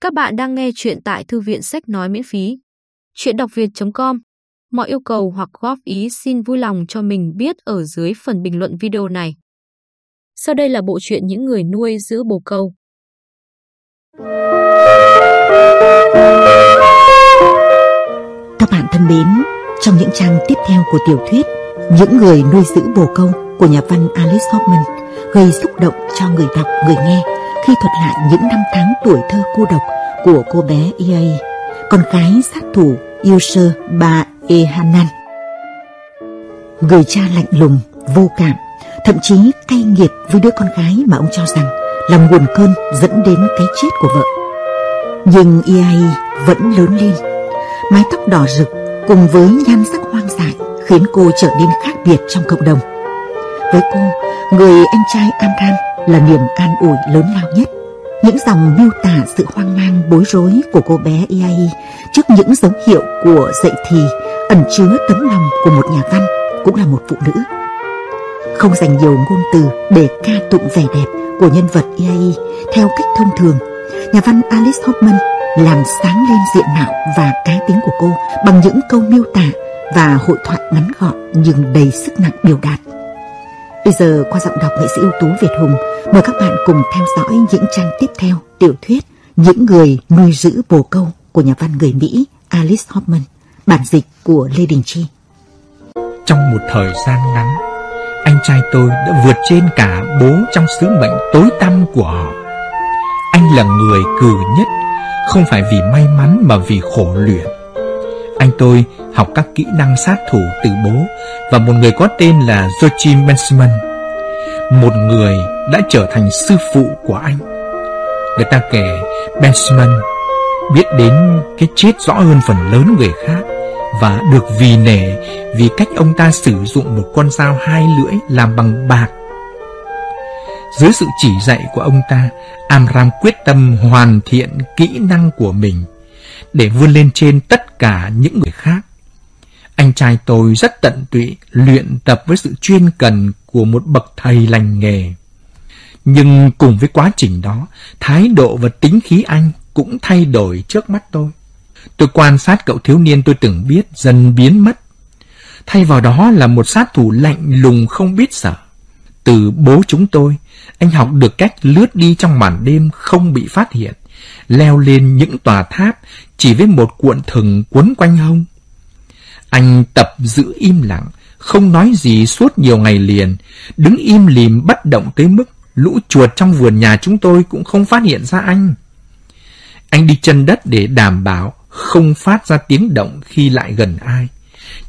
Các bạn đang nghe chuyện tại thư viện sách nói miễn phí. Chuyện đọc việt.com Mọi yêu cầu hoặc góp ý xin vui lòng cho mình biết ở dưới phần bình luận video này. Sau đây là bộ truyện những người nuôi giữ bồ câu. Các bạn thân mến, trong những trang tiếp theo của tiểu thuyết Những người nuôi giữ bồ câu của nhà văn Alice Hoffman gây xúc động cho người đọc, người nghe khi thuật lại những năm tháng tuổi thơ cô độc của cô bé Ia, con gái sát thủ Yusher Ba Ehanan. Người cha lạnh lùng, vô cảm, thậm chí cay nghiệt với đứa con gái mà ông cho rằng là nguồn cơn dẫn đến cái chết của vợ. Nhưng Ia vẫn lớn lên, mái tóc đỏ rực cùng với nhan sắc hoang dại khiến cô trở nên khác biệt trong cộng đồng. Với cô, người anh trai Amran là niềm an ủi lớn lao nhất. Những dòng miêu tả sự hoang mang bối rối của cô bé Iai trước những dấu hiệu của dậy thì ẩn chứa tấm lòng của một nhà văn cũng là một phụ nữ. Không dành nhiều ngôn từ để ca tụng vẻ đẹp của nhân vật Iai theo cách thông thường, nhà văn Alice Hoffman làm sáng lên diện mạo và cá tính của cô bằng những câu miêu tả và hội thoại ngắn gọn nhưng đầy sức nặng biểu đạt. Bây giờ qua giọng đọc nghệ sĩ ưu tú Việt Hùng, mời các bạn cùng theo dõi những trang tiếp theo tiểu thuyết Những người nuôi giữ bồ câu của nhà văn người Mỹ Alice Hoffman, bản dịch của Lê Đình Chi. Trong một thời gian ngắn, anh trai tôi đã vượt trên cả bố trong sứ mệnh tối tăm của họ. Anh là người cừ nhất, không phải vì may mắn mà vì khổ luyện. Anh tôi học các kỹ năng sát thủ từ bố và một người có tên là Joachim Benjamin. Một người đã trở thành sư phụ của anh. Người ta kể Benjamin biết đến cái chết rõ hơn phần lớn người khác và được vì nể vì cách ông ta sử dụng một con dao hai lưỡi làm bằng bạc. Dưới sự chỉ dạy của ông ta, Amram quyết tâm hoàn thiện kỹ năng của mình để vươn lên trên tất cả những người khác. Anh trai tôi rất tận tụy luyện tập với sự chuyên cần của một bậc thầy lành nghề. Nhưng cùng với quá trình đó, thái độ và tính khí anh cũng thay đổi trước mắt tôi. Tôi quan sát cậu thiếu niên tôi từng biết dần biến mất. Thay vào đó là một sát thủ lạnh lùng không biết sợ. Từ bố chúng tôi, anh học được cách lướt đi trong màn đêm không bị phát hiện, leo lên những tòa tháp chỉ với một cuộn thừng quấn quanh hông. Anh tập giữ im lặng, không nói gì suốt nhiều ngày liền, đứng im lìm bất động tới mức lũ chuột trong vườn nhà chúng tôi cũng không phát hiện ra anh. Anh đi chân đất để đảm bảo không phát ra tiếng động khi lại gần ai.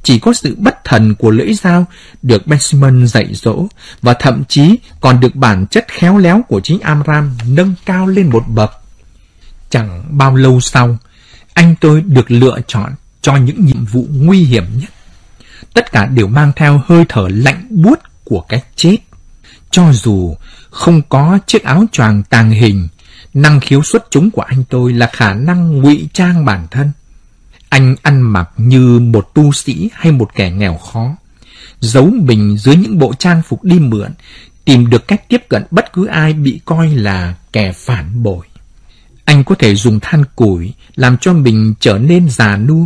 Chỉ có sự bất thần của lưỡi dao được Benjamin dạy dỗ và thậm chí còn được bản chất khéo léo của chính Amram nâng cao lên một bậc. Chẳng bao lâu sau, anh tôi được lựa chọn cho những nhiệm vụ nguy hiểm nhất. Tất cả đều mang theo hơi thở lạnh buốt của cái chết. Cho dù không có chiếc áo choàng tàng hình, năng khiếu xuất chúng của anh tôi là khả năng ngụy trang bản thân. Anh ăn mặc như một tu sĩ hay một kẻ nghèo khó, giấu mình dưới những bộ trang phục đi mượn, tìm được cách tiếp cận bất cứ ai bị coi là kẻ phản bội. Anh có thể dùng than củi làm cho mình trở nên già nua,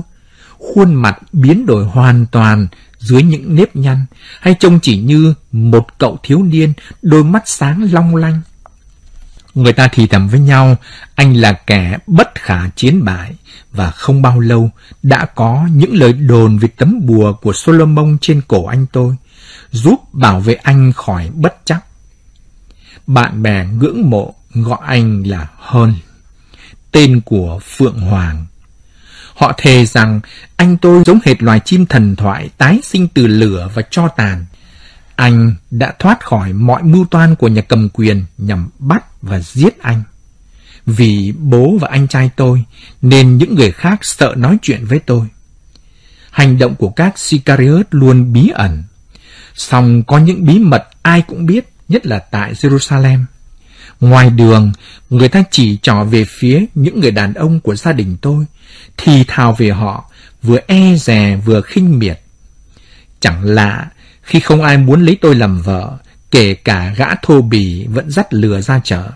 khuôn mặt biến đổi hoàn toàn dưới những nếp nhăn, hay trông chỉ như một cậu thiếu niên, đôi mắt sáng long lanh. Người ta thì thầm với nhau, anh là kẻ bất khả chiến bại, và không bao lâu đã có những lời đồn về tấm bùa của Solomon trên cổ anh tôi, giúp bảo vệ anh khỏi bất chắc. Bạn bè ngưỡng mộ gọi anh là Hơn, tên của Phượng Hoàng. Họ thề rằng anh tôi giống hệt loài chim thần thoại tái sinh từ lửa và cho tàn. Anh đã thoát khỏi mọi mưu toan của nhà cầm quyền nhằm bắt và giết anh. Vì bố và anh trai tôi nên những người khác sợ nói chuyện với tôi. Hành động của các Sicariot luôn bí ẩn. Song có những bí mật ai cũng biết, nhất là tại Jerusalem. Ngoài đường, người ta chỉ trỏ về phía những người đàn ông của gia đình tôi, thì thào về họ, vừa e dè vừa khinh miệt. Chẳng lạ, khi không ai muốn lấy tôi làm vợ, kể cả gã thô bỉ vẫn dắt lừa ra chợ.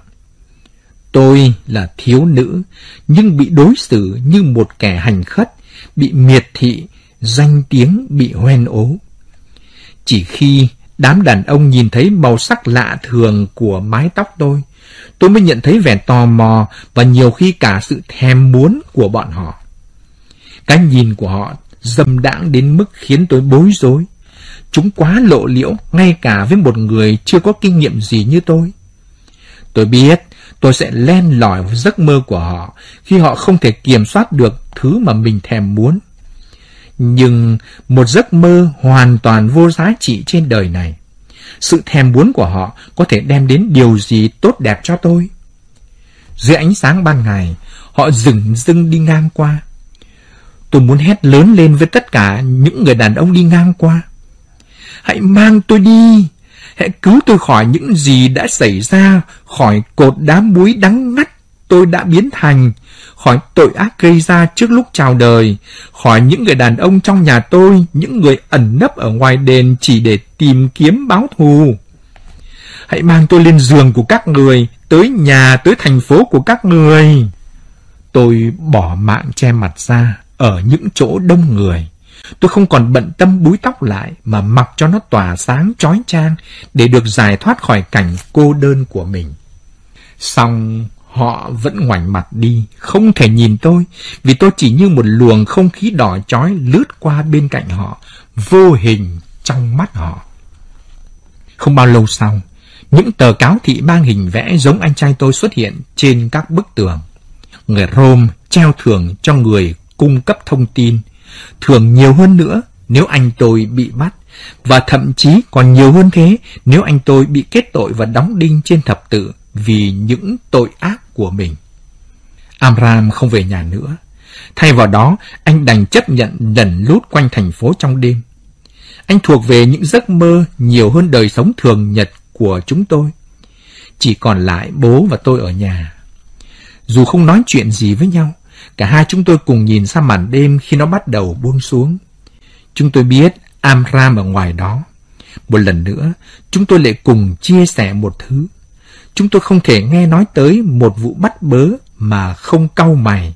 Tôi là thiếu nữ, nhưng bị đối xử như một kẻ hành khất, bị miệt thị, danh tiếng bị hoen ố. Chỉ khi đám đàn ông nhìn thấy màu sắc lạ thường của mái tóc tôi, tôi mới nhận thấy vẻ tò mò và nhiều khi cả sự thèm muốn của bọn họ. Cái nhìn của họ dâm đãng đến mức khiến tôi bối rối. Chúng quá lộ liễu, ngay cả với một người chưa có kinh nghiệm gì như tôi. Tôi biết tôi sẽ len lỏi vào giấc mơ của họ khi họ không thể kiểm soát được thứ mà mình thèm muốn. Nhưng một giấc mơ hoàn toàn vô giá trị trên đời này. Sự thèm muốn của họ có thể đem đến điều gì tốt đẹp cho tôi. Dưới ánh sáng ban ngày, họ dừng dưng đi ngang qua. Tôi muốn hét lớn lên với tất cả những người đàn ông đi ngang qua. Hãy mang tôi đi! Hãy cứu tôi khỏi những gì đã xảy ra, khỏi cột đá muối đắng ngắt tôi đã biến thành, khỏi tội ác gây ra trước lúc chào đời, khỏi những người đàn ông trong nhà tôi, những người ẩn nấp ở ngoài đền chỉ để tìm kiếm báo thù. Hãy mang tôi lên giường của các người, tới nhà, tới thành phố của các người. Tôi bỏ mạng che mặt ra ở những chỗ đông người. Tôi không còn bận tâm búi tóc lại mà mặc cho nó tỏa sáng trói trang để được giải thoát khỏi cảnh cô đơn của mình. Xong họ vẫn ngoảnh mặt đi, không thể nhìn tôi, vì tôi chỉ như một luồng không khí đỏ chói lướt qua bên cạnh họ, vô hình trong mắt họ. Không bao lâu sau, những tờ cáo thị mang hình vẽ giống anh trai tôi xuất hiện trên các bức tường. Người Rome treo thưởng cho người cung cấp thông tin, thường nhiều hơn nữa nếu anh tôi bị bắt, và thậm chí còn nhiều hơn thế nếu anh tôi bị kết tội và đóng đinh trên thập tự vì những tội ác của mình. Amram không về nhà nữa. Thay vào đó, anh đành chấp nhận lần lút quanh thành phố trong đêm. Anh thuộc về những giấc mơ nhiều hơn đời sống thường nhật của chúng tôi. Chỉ còn lại bố và tôi ở nhà. Dù không nói chuyện gì với nhau, cả hai chúng tôi cùng nhìn sang màn đêm khi nó bắt đầu buông xuống. Chúng tôi biết Amram ở ngoài đó. Một lần nữa, chúng tôi lại cùng chia sẻ một thứ. Chúng tôi không thể nghe nói tới một vụ bắt bớ mà không cau mày.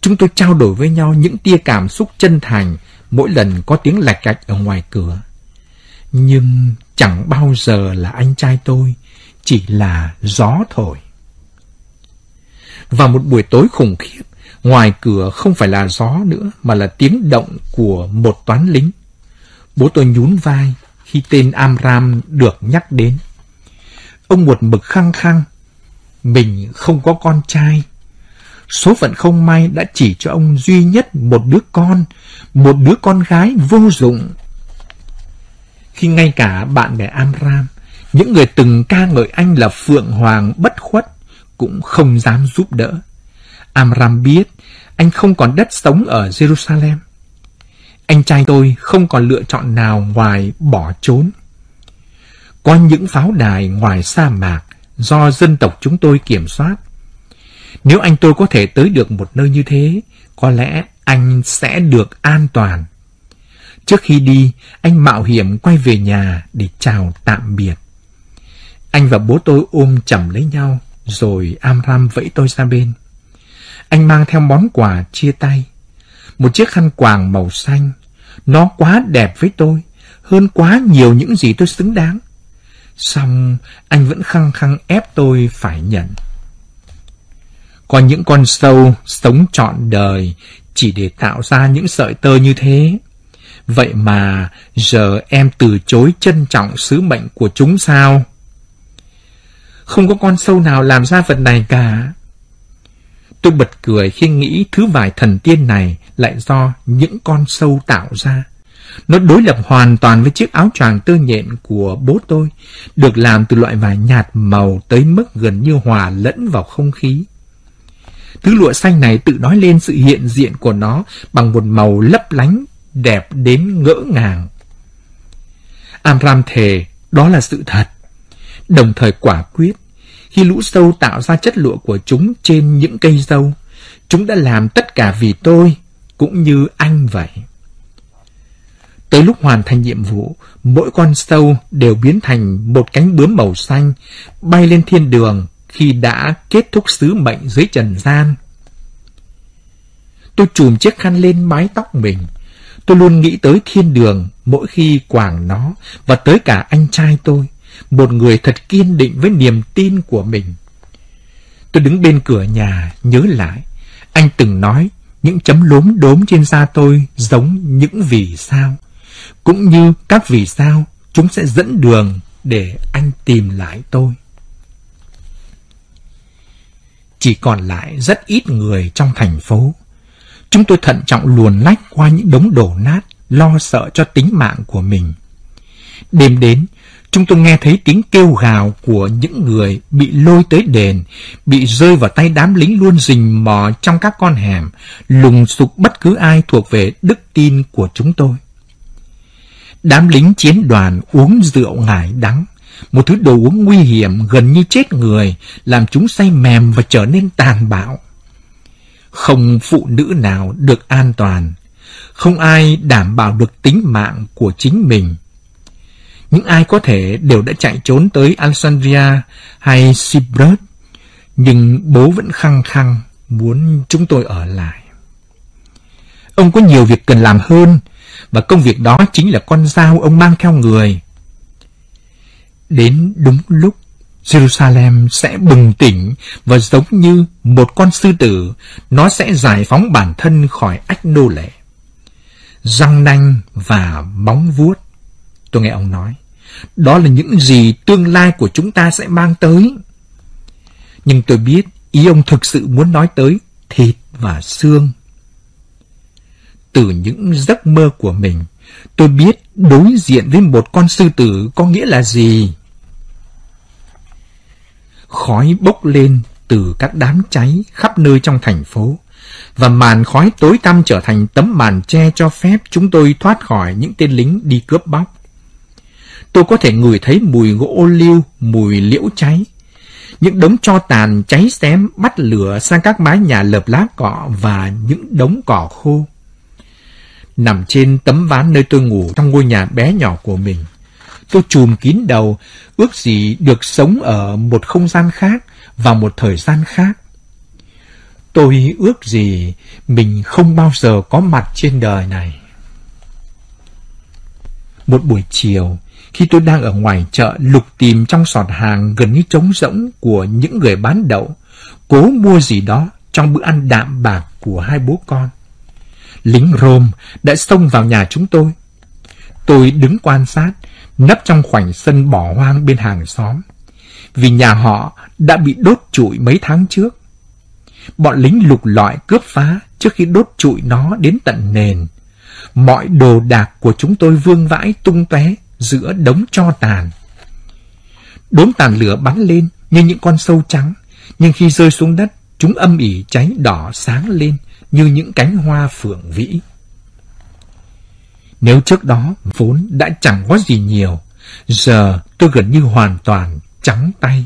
Chúng tôi trao đổi với nhau những tia cảm xúc chân thành mỗi lần có tiếng lạch cạch ở ngoài cửa. Nhưng chẳng bao giờ là anh trai tôi, chỉ là gió thổi. Vào một buổi tối khủng khiếp, ngoài cửa không phải là gió nữa mà là tiếng động của một toán lính. Bố tôi nhún vai khi tên Amram được nhắc đến. Ông một mực khăng khăng, mình không có con trai. Số phận không may đã chỉ cho ông duy nhất một đứa con, một đứa con gái vô dụng. Khi ngay cả bạn bè Amram, những người từng ca ngợi anh là Phượng Hoàng bất khuất, cũng không dám giúp đỡ. Amram biết anh không còn đất sống ở Jerusalem. Anh trai tôi không còn lựa chọn nào ngoài bỏ trốn. Có những pháo đài ngoài sa mạc do dân tộc chúng tôi kiểm soát. Nếu anh tôi có thể tới được một nơi như thế, có lẽ anh sẽ được an toàn. Trước khi đi, anh mạo hiểm quay về nhà để chào tạm biệt. Anh và bố tôi ôm chầm lấy nhau, rồi Amram vẫy tôi ra bên. Anh mang theo món quà chia tay. Một chiếc khăn quàng màu xanh. Nó quá đẹp với tôi, hơn quá nhiều những gì tôi xứng đáng. Xong, anh vẫn khăng khăng ép tôi phải nhận. Có những con sâu sống trọn đời chỉ để tạo ra những sợi tơ như thế. Vậy mà giờ em từ chối trân trọng sứ mệnh của chúng sao? Không có con sâu nào làm ra vật này cả. Tôi bật cười khi nghĩ thứ vải thần tiên này lại do những con sâu tạo ra. Nó đối lập hoàn toàn với chiếc áo choàng tơ nhện của bố tôi, được làm từ loại vải nhạt màu tới mức gần như hòa lẫn vào không khí. Thứ lụa xanh này tự nói lên sự hiện diện của nó bằng một màu lấp lánh, đẹp đến ngỡ ngàng. Amram thề, đó là sự thật. Đồng thời quả quyết, khi lũ sâu tạo ra chất lụa của chúng trên những cây dâu, chúng đã làm tất cả vì tôi, cũng như anh vậy. Tới lúc hoàn thành nhiệm vụ, mỗi con sâu đều biến thành một cánh bướm màu xanh, bay lên thiên đường khi đã kết thúc sứ mệnh dưới trần gian. Tôi chùm chiếc khăn lên mái tóc mình. Tôi luôn nghĩ tới thiên đường mỗi khi quàng nó và tới cả anh trai tôi, một người thật kiên định với niềm tin của mình. Tôi đứng bên cửa nhà nhớ lại, anh từng nói những chấm lốm đốm trên da tôi giống những vì sao. Cũng như các vì sao, chúng sẽ dẫn đường để anh tìm lại tôi. Chỉ còn lại rất ít người trong thành phố. Chúng tôi thận trọng luồn lách qua những đống đổ nát, lo sợ cho tính mạng của mình. Đêm đến, chúng tôi nghe thấy tiếng kêu gào của những người bị lôi tới đền, bị rơi vào tay đám lính luôn rình mò trong các con hẻm, lùng sục bất cứ ai thuộc về đức tin của chúng tôi. Đám lính chiến đoàn uống rượu ngải đắng, một thứ đồ uống nguy hiểm gần như chết người, làm chúng say mềm và trở nên tàn bạo. Không phụ nữ nào được an toàn, không ai đảm bảo được tính mạng của chính mình. Những ai có thể đều đã chạy trốn tới Alexandria hay Cyprus, nhưng bố vẫn khăng khăng muốn chúng tôi ở lại. Ông có nhiều việc cần làm hơn, và công việc đó chính là con dao ông mang theo người. Đến đúng lúc, Jerusalem sẽ bừng tỉnh và giống như một con sư tử, nó sẽ giải phóng bản thân khỏi ách nô lệ. Răng nanh và móng vuốt. Tôi nghe ông nói, đó là những gì tương lai của chúng ta sẽ mang tới. Nhưng tôi biết ý ông thực sự muốn nói tới thịt và xương. Từ những giấc mơ của mình, tôi biết đối diện với một con sư tử có nghĩa là gì. Khói bốc lên từ các đám cháy khắp nơi trong thành phố, và màn khói tối tăm trở thành tấm màn che cho phép chúng tôi thoát khỏi những tên lính đi cướp bóc. Tôi có thể ngửi thấy mùi gỗ ô liu, mùi liễu cháy. Những đống cho tàn cháy xém bắt lửa sang các mái nhà lợp lá cọ và những đống cỏ khô nằm trên tấm ván nơi tôi ngủ trong ngôi nhà bé nhỏ của mình. Tôi chùm kín đầu, ước gì được sống ở một không gian khác, và một thời gian khác. Tôi ước gì mình không bao giờ có mặt trên đời này. Một buổi chiều, khi tôi đang ở ngoài chợ lục tìm trong sọt hàng gần như trống rỗng của những người bán đậu, cố mua gì đó trong bữa ăn đạm bạc của hai bố con lính Rome đã xông vào nhà chúng tôi. Tôi đứng quan sát, nấp trong khoảnh sân bỏ hoang bên hàng xóm. Vì nhà họ đã bị đốt trụi mấy tháng trước. Bọn lính lục lọi cướp phá trước khi đốt trụi nó đến tận nền. Mọi đồ đạc của chúng tôi vương vãi tung tóe giữa đống cho tàn. Đốm tàn lửa bắn lên như những con sâu trắng, nhưng khi rơi xuống đất, chúng âm ỉ cháy đỏ sáng lên như những cánh hoa phượng vĩ. Nếu trước đó vốn đã chẳng có gì nhiều, giờ tôi gần như hoàn toàn trắng tay.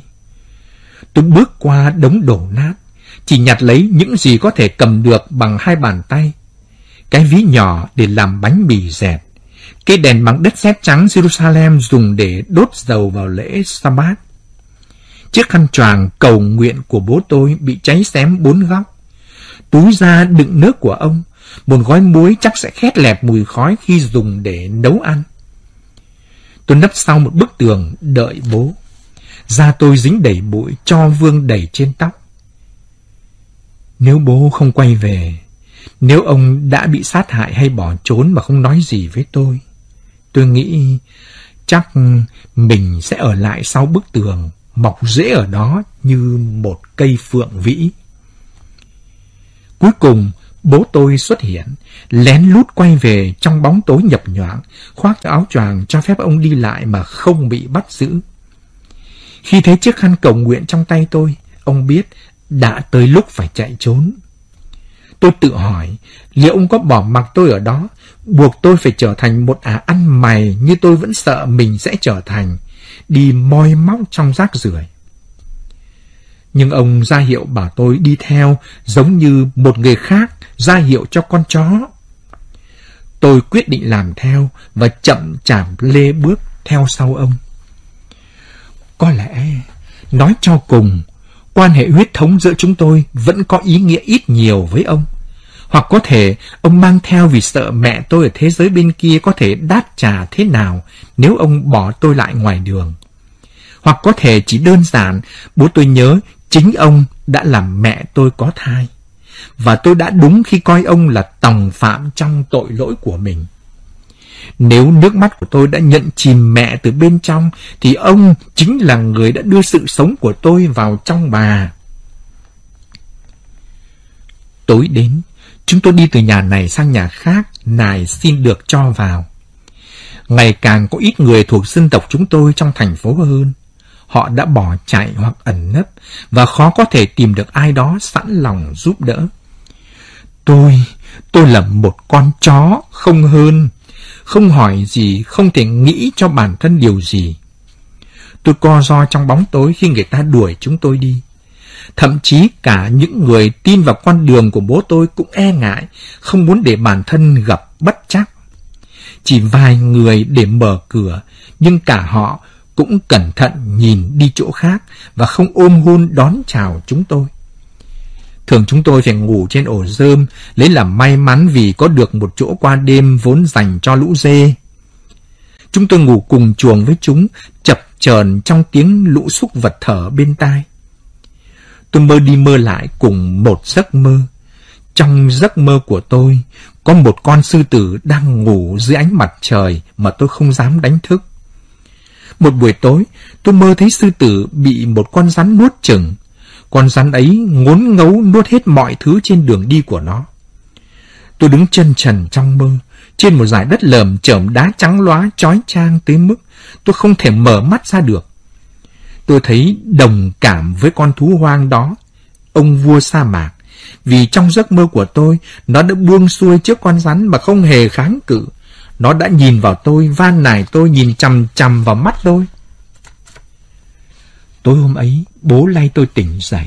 Tôi bước qua đống đổ nát, chỉ nhặt lấy những gì có thể cầm được bằng hai bàn tay. Cái ví nhỏ để làm bánh mì dẹt, cái đèn bằng đất sét trắng Jerusalem dùng để đốt dầu vào lễ Sabbath. Chiếc khăn choàng cầu nguyện của bố tôi bị cháy xém bốn góc túi da đựng nước của ông, một gói muối chắc sẽ khét lẹp mùi khói khi dùng để nấu ăn. Tôi nấp sau một bức tường đợi bố. Da tôi dính đầy bụi cho vương đầy trên tóc. Nếu bố không quay về, nếu ông đã bị sát hại hay bỏ trốn mà không nói gì với tôi, tôi nghĩ chắc mình sẽ ở lại sau bức tường, mọc rễ ở đó như một cây phượng vĩ. Cuối cùng, bố tôi xuất hiện, lén lút quay về trong bóng tối nhập nhoạng, khoác áo choàng cho phép ông đi lại mà không bị bắt giữ. Khi thấy chiếc khăn cầu nguyện trong tay tôi, ông biết đã tới lúc phải chạy trốn. Tôi tự hỏi, liệu ông có bỏ mặc tôi ở đó, buộc tôi phải trở thành một ả ăn mày như tôi vẫn sợ mình sẽ trở thành, đi moi móc trong rác rưởi. Nhưng ông ra hiệu bảo tôi đi theo giống như một người khác ra hiệu cho con chó. Tôi quyết định làm theo và chậm chạp lê bước theo sau ông. Có lẽ, nói cho cùng, quan hệ huyết thống giữa chúng tôi vẫn có ý nghĩa ít nhiều với ông. Hoặc có thể ông mang theo vì sợ mẹ tôi ở thế giới bên kia có thể đáp trả thế nào nếu ông bỏ tôi lại ngoài đường. Hoặc có thể chỉ đơn giản bố tôi nhớ chính ông đã làm mẹ tôi có thai. Và tôi đã đúng khi coi ông là tòng phạm trong tội lỗi của mình. Nếu nước mắt của tôi đã nhận chìm mẹ từ bên trong, thì ông chính là người đã đưa sự sống của tôi vào trong bà. Tối đến, chúng tôi đi từ nhà này sang nhà khác, nài xin được cho vào. Ngày càng có ít người thuộc dân tộc chúng tôi trong thành phố hơn. Họ đã bỏ chạy hoặc ẩn nấp và khó có thể tìm được ai đó sẵn lòng giúp đỡ. Tôi, tôi là một con chó, không hơn không hỏi gì, không thể nghĩ cho bản thân điều gì. Tôi co ro trong bóng tối khi người ta đuổi chúng tôi đi. Thậm chí cả những người tin vào con đường của bố tôi cũng e ngại, không muốn để bản thân gặp bất chắc. Chỉ vài người để mở cửa, nhưng cả họ cũng cẩn thận nhìn đi chỗ khác và không ôm hôn đón chào chúng tôi. Thường chúng tôi phải ngủ trên ổ rơm, lấy làm may mắn vì có được một chỗ qua đêm vốn dành cho lũ dê. Chúng tôi ngủ cùng chuồng với chúng, chập chờn trong tiếng lũ xúc vật thở bên tai. Tôi mơ đi mơ lại cùng một giấc mơ. Trong giấc mơ của tôi, có một con sư tử đang ngủ dưới ánh mặt trời mà tôi không dám đánh thức. Một buổi tối, tôi mơ thấy sư tử bị một con rắn nuốt chừng. Con rắn ấy ngốn ngấu nuốt hết mọi thứ trên đường đi của nó. Tôi đứng chân trần trong mơ, trên một dải đất lởm chởm đá trắng loá chói chang tới mức tôi không thể mở mắt ra được. Tôi thấy đồng cảm với con thú hoang đó, ông vua sa mạc, vì trong giấc mơ của tôi, nó đã buông xuôi trước con rắn mà không hề kháng cự. Nó đã nhìn vào tôi, van nài tôi, nhìn chằm chằm vào mắt tôi. Tối hôm ấy, bố lay tôi tỉnh dậy.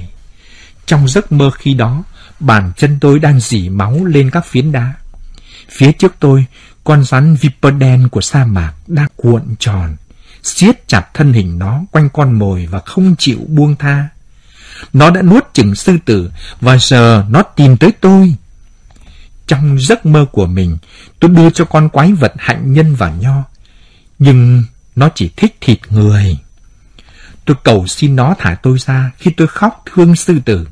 Trong giấc mơ khi đó, bàn chân tôi đang dỉ máu lên các phiến đá. Phía trước tôi, con rắn viper đen của sa mạc đang cuộn tròn, siết chặt thân hình nó quanh con mồi và không chịu buông tha. Nó đã nuốt chừng sư tử và giờ nó tìm tới tôi. Trong giấc mơ của mình, tôi đưa cho con quái vật hạnh nhân và nho. Nhưng nó chỉ thích thịt người. Tôi cầu xin nó thả tôi ra khi tôi khóc thương sư tử.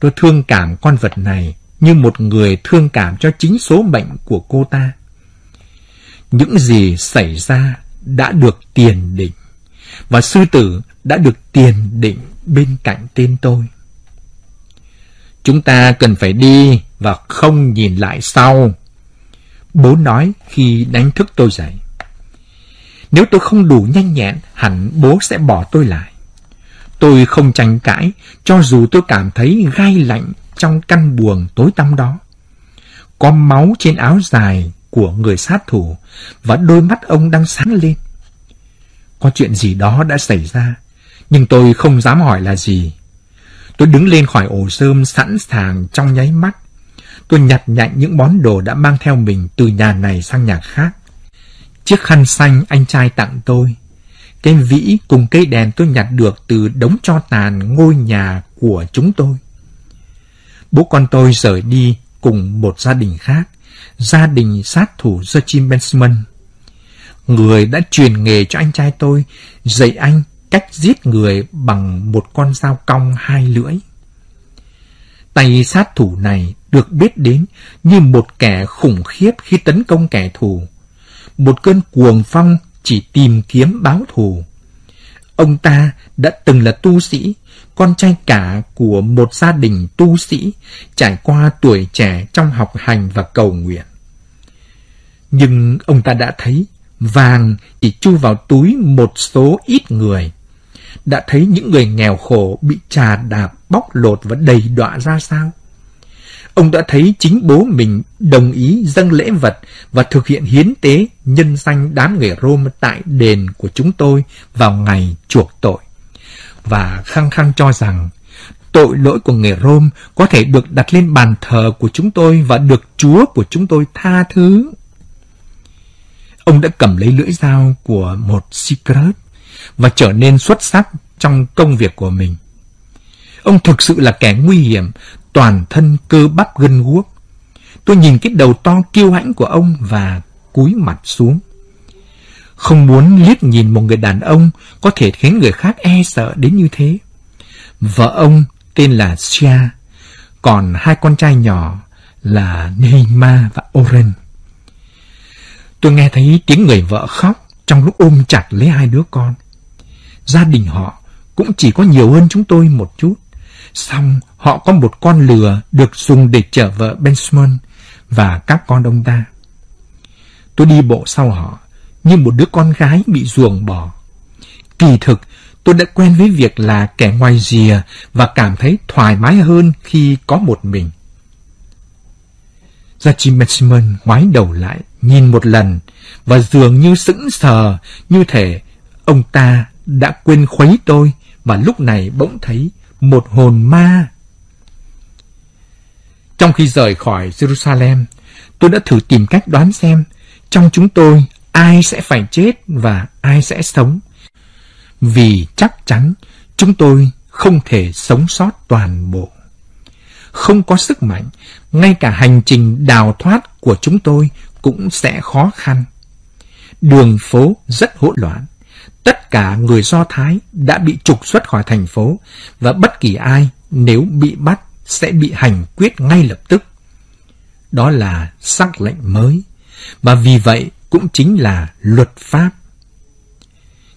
Tôi thương cảm con vật này như một người thương cảm cho chính số mệnh của cô ta. Những gì xảy ra đã được tiền định, và sư tử đã được tiền định bên cạnh tên tôi. Chúng ta cần phải đi và không nhìn lại sau. Bố nói khi đánh thức tôi dậy. Nếu tôi không đủ nhanh nhẹn, hẳn bố sẽ bỏ tôi lại. Tôi không tranh cãi, cho dù tôi cảm thấy gai lạnh trong căn buồng tối tăm đó. Có máu trên áo dài của người sát thủ và đôi mắt ông đang sáng lên. Có chuyện gì đó đã xảy ra, nhưng tôi không dám hỏi là gì. Tôi đứng lên khỏi ổ sơm sẵn sàng trong nháy mắt. Tôi nhặt nhạnh những món đồ đã mang theo mình từ nhà này sang nhà khác. Chiếc khăn xanh anh trai tặng tôi. Cái vĩ cùng cây đèn tôi nhặt được từ đống cho tàn ngôi nhà của chúng tôi. Bố con tôi rời đi cùng một gia đình khác, gia đình sát thủ Joachim Benjamin. Người đã truyền nghề cho anh trai tôi, dạy anh cách giết người bằng một con dao cong hai lưỡi. Tay sát thủ này được biết đến như một kẻ khủng khiếp khi tấn công kẻ thù một cơn cuồng phong chỉ tìm kiếm báo thù. Ông ta đã từng là tu sĩ, con trai cả của một gia đình tu sĩ, trải qua tuổi trẻ trong học hành và cầu nguyện. Nhưng ông ta đã thấy vàng chỉ chu vào túi một số ít người. Đã thấy những người nghèo khổ bị trà đạp, bóc lột và đầy đọa ra sao? Ông đã thấy chính bố mình đồng ý dâng lễ vật và thực hiện hiến tế nhân danh đám người Rome tại đền của chúng tôi vào ngày chuộc tội. Và khăng khăng cho rằng tội lỗi của người Rome có thể được đặt lên bàn thờ của chúng tôi và được Chúa của chúng tôi tha thứ. Ông đã cầm lấy lưỡi dao của một secret và trở nên xuất sắc trong công việc của mình. Ông thực sự là kẻ nguy hiểm, toàn thân cơ bắp gân guốc. Tôi nhìn cái đầu to kiêu hãnh của ông và cúi mặt xuống. Không muốn liếc nhìn một người đàn ông có thể khiến người khác e sợ đến như thế. Vợ ông tên là Sia, còn hai con trai nhỏ là Neima và Oren. Tôi nghe thấy tiếng người vợ khóc trong lúc ôm chặt lấy hai đứa con. Gia đình họ cũng chỉ có nhiều hơn chúng tôi một chút. Xong họ có một con lừa được dùng để chở vợ Benjamin và các con ông ta. Tôi đi bộ sau họ như một đứa con gái bị ruồng bỏ. Kỳ thực, tôi đã quen với việc là kẻ ngoài rìa và cảm thấy thoải mái hơn khi có một mình. Jackie Benjamin ngoái đầu lại, nhìn một lần và dường như sững sờ, như thể ông ta đã quên khuấy tôi và lúc này bỗng thấy một hồn ma. Trong khi rời khỏi Jerusalem, tôi đã thử tìm cách đoán xem trong chúng tôi ai sẽ phải chết và ai sẽ sống. Vì chắc chắn chúng tôi không thể sống sót toàn bộ. Không có sức mạnh, ngay cả hành trình đào thoát của chúng tôi cũng sẽ khó khăn. Đường phố rất hỗn loạn. Tất cả người Do Thái đã bị trục xuất khỏi thành phố và bất kỳ ai nếu bị bắt sẽ bị hành quyết ngay lập tức. Đó là sắc lệnh mới và vì vậy cũng chính là luật pháp.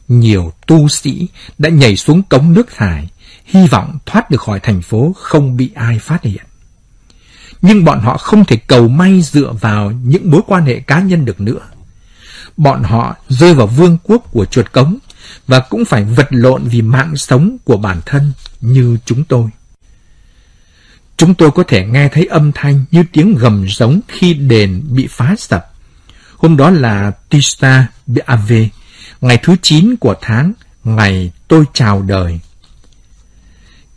Nhiều tu sĩ đã nhảy xuống cống nước thải, hy vọng thoát được khỏi thành phố không bị ai phát hiện. Nhưng bọn họ không thể cầu may dựa vào những mối quan hệ cá nhân được nữa. Bọn họ rơi vào vương quốc của chuột cống và cũng phải vật lộn vì mạng sống của bản thân như chúng tôi. Chúng tôi có thể nghe thấy âm thanh như tiếng gầm giống khi đền bị phá sập. Hôm đó là Tista B'Ave, ngày thứ 9 của tháng, ngày tôi chào đời.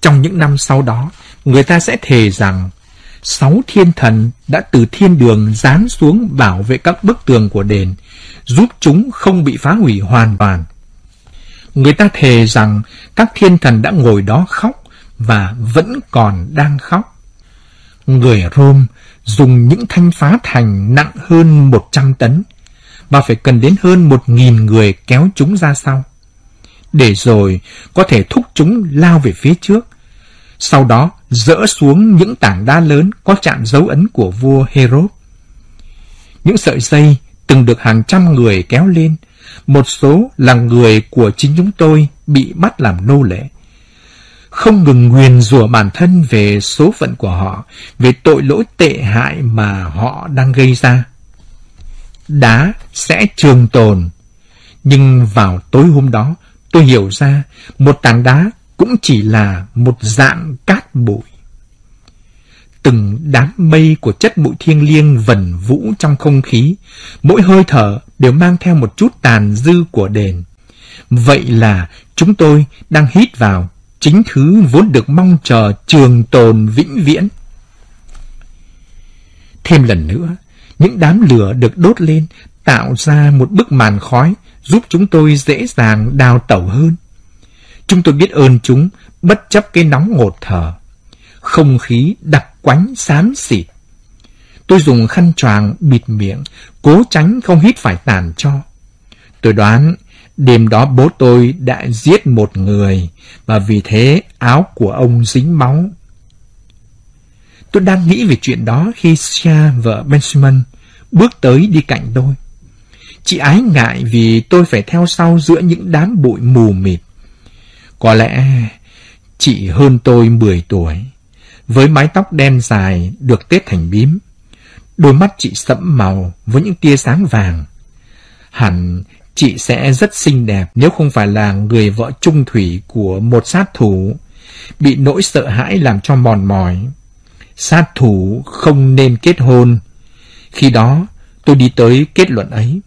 Trong những năm sau đó, người ta sẽ thề rằng sáu thiên thần đã từ thiên đường giáng xuống bảo vệ các bức tường của đền, giúp chúng không bị phá hủy hoàn toàn. Người ta thề rằng các thiên thần đã ngồi đó khóc và vẫn còn đang khóc. Người Rome dùng những thanh phá thành nặng hơn 100 tấn và phải cần đến hơn 1.000 người kéo chúng ra sau. Để rồi có thể thúc chúng lao về phía trước. Sau đó dỡ xuống những tảng đá lớn có chạm dấu ấn của vua Herod. Những sợi dây từng được hàng trăm người kéo lên. Một số là người của chính chúng tôi bị bắt làm nô lệ không ngừng nguyền rủa bản thân về số phận của họ, về tội lỗi tệ hại mà họ đang gây ra. Đá sẽ trường tồn, nhưng vào tối hôm đó, tôi hiểu ra một tảng đá cũng chỉ là một dạng cát bụi. Từng đám mây của chất bụi thiêng liêng vần vũ trong không khí, mỗi hơi thở đều mang theo một chút tàn dư của đền. Vậy là chúng tôi đang hít vào chính thứ vốn được mong chờ trường tồn vĩnh viễn. Thêm lần nữa, những đám lửa được đốt lên tạo ra một bức màn khói giúp chúng tôi dễ dàng đào tẩu hơn. Chúng tôi biết ơn chúng bất chấp cái nóng ngột thở. Không khí đặc quánh xám xịt. Tôi dùng khăn choàng bịt miệng, cố tránh không hít phải tàn cho. Tôi đoán Đêm đó bố tôi đã giết một người và vì thế áo của ông dính máu. Tôi đang nghĩ về chuyện đó khi Sia, vợ Benjamin, bước tới đi cạnh tôi. Chị ái ngại vì tôi phải theo sau giữa những đám bụi mù mịt. Có lẽ chị hơn tôi 10 tuổi, với mái tóc đen dài được tết thành bím. Đôi mắt chị sẫm màu với những tia sáng vàng. Hẳn chị sẽ rất xinh đẹp nếu không phải là người vợ trung thủy của một sát thủ, bị nỗi sợ hãi làm cho mòn mỏi. Sát thủ không nên kết hôn. Khi đó, tôi đi tới kết luận ấy.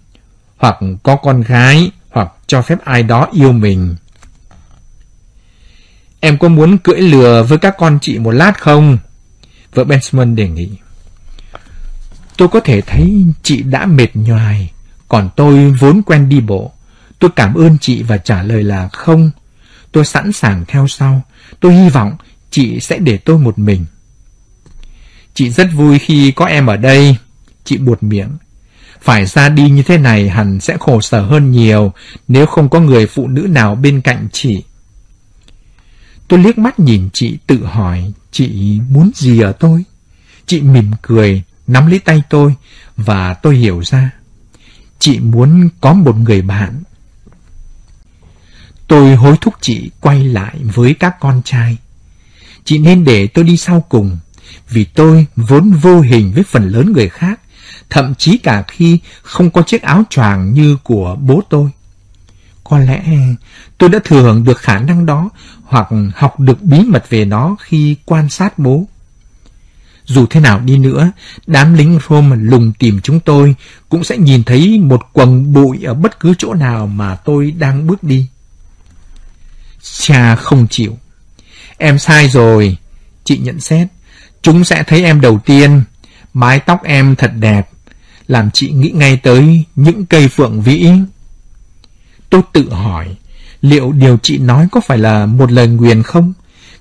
Hoặc có con gái, hoặc cho phép ai đó yêu mình. Em có muốn cưỡi lừa với các con chị một lát không? Vợ Benjamin đề nghị. Tôi có thể thấy chị đã mệt nhoài, còn tôi vốn quen đi bộ. Tôi cảm ơn chị và trả lời là không. Tôi sẵn sàng theo sau. Tôi hy vọng chị sẽ để tôi một mình. Chị rất vui khi có em ở đây. Chị buột miệng. Phải ra đi như thế này hẳn sẽ khổ sở hơn nhiều nếu không có người phụ nữ nào bên cạnh chị. Tôi liếc mắt nhìn chị tự hỏi chị muốn gì ở tôi. Chị mỉm cười, nắm lấy tay tôi và tôi hiểu ra. Chị muốn có một người bạn. Tôi hối thúc chị quay lại với các con trai. Chị nên để tôi đi sau cùng, vì tôi vốn vô hình với phần lớn người khác, thậm chí cả khi không có chiếc áo choàng như của bố tôi. Có lẽ tôi đã thừa hưởng được khả năng đó hoặc học được bí mật về nó khi quan sát bố. Dù thế nào đi nữa, đám lính Rome lùng tìm chúng tôi cũng sẽ nhìn thấy một quần bụi ở bất cứ chỗ nào mà tôi đang bước đi. Cha không chịu. Em sai rồi, chị nhận xét. Chúng sẽ thấy em đầu tiên. Mái tóc em thật đẹp, làm chị nghĩ ngay tới những cây phượng vĩ. Tôi tự hỏi, liệu điều chị nói có phải là một lời nguyền không?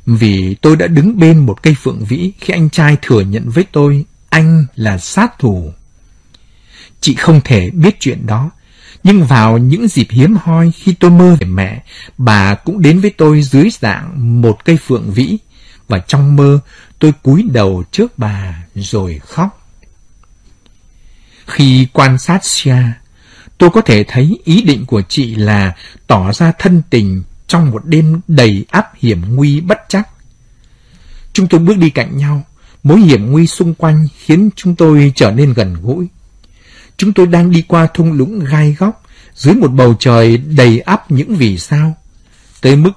Vì tôi đã đứng bên một cây phượng vĩ khi anh trai thừa nhận với tôi anh là sát thủ. Chị không thể biết chuyện đó, nhưng vào những dịp hiếm hoi khi tôi mơ về mẹ, bà cũng đến với tôi dưới dạng một cây phượng vĩ, và trong mơ tôi cúi đầu trước bà rồi khóc. Khi quan sát Sia, tôi có thể thấy ý định của chị là tỏ ra thân tình trong một đêm đầy áp hiểm nguy bất chắc. Chúng tôi bước đi cạnh nhau, mối hiểm nguy xung quanh khiến chúng tôi trở nên gần gũi. Chúng tôi đang đi qua thung lũng gai góc, dưới một bầu trời đầy ắp những vì sao. Tới mức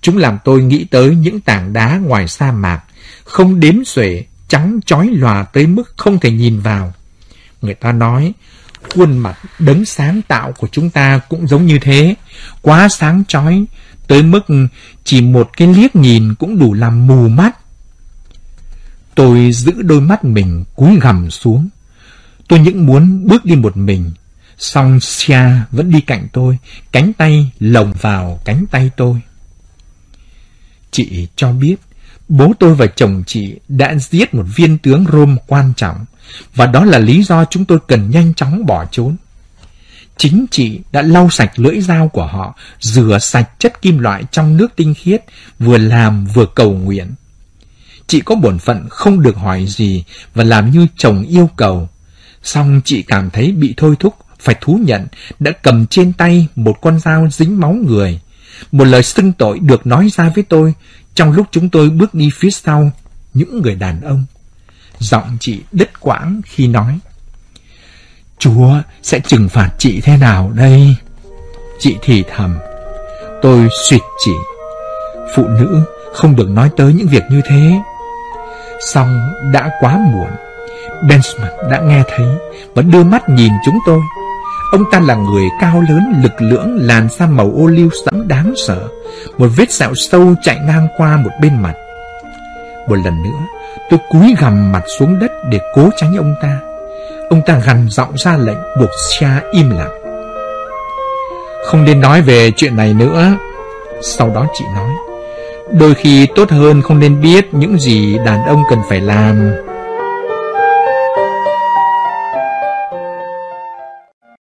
chúng làm tôi nghĩ tới những tảng đá ngoài sa mạc, không đếm xuể, trắng chói lòa tới mức không thể nhìn vào. Người ta nói, khuôn mặt đấng sáng tạo của chúng ta cũng giống như thế, quá sáng chói, tới mức chỉ một cái liếc nhìn cũng đủ làm mù mắt. Tôi giữ đôi mắt mình cúi gằm xuống. Tôi những muốn bước đi một mình, song Sia vẫn đi cạnh tôi, cánh tay lồng vào cánh tay tôi. Chị cho biết, bố tôi và chồng chị đã giết một viên tướng Rome quan trọng, và đó là lý do chúng tôi cần nhanh chóng bỏ trốn. Chính chị đã lau sạch lưỡi dao của họ, rửa sạch chất kim loại trong nước tinh khiết, vừa làm vừa cầu nguyện. Chị có bổn phận không được hỏi gì và làm như chồng yêu cầu. Xong chị cảm thấy bị thôi thúc, phải thú nhận, đã cầm trên tay một con dao dính máu người. Một lời xưng tội được nói ra với tôi trong lúc chúng tôi bước đi phía sau những người đàn ông. Giọng chị đứt quãng khi nói. Chúa sẽ trừng phạt chị thế nào đây? Chị thì thầm. Tôi suyệt chị. Phụ nữ không được nói tới những việc như thế. Xong đã quá muộn. Benjamin đã nghe thấy và đưa mắt nhìn chúng tôi. Ông ta là người cao lớn, lực lưỡng, làn da màu ô liu sẫm đáng sợ. Một vết sẹo sâu chạy ngang qua một bên mặt. Một lần nữa, tôi cúi gằm mặt xuống đất để cố tránh ông ta. Ông ta gằn giọng ra lệnh buộc cha im lặng. Không nên nói về chuyện này nữa. Sau đó chị nói, đôi khi tốt hơn không nên biết những gì đàn ông cần phải làm.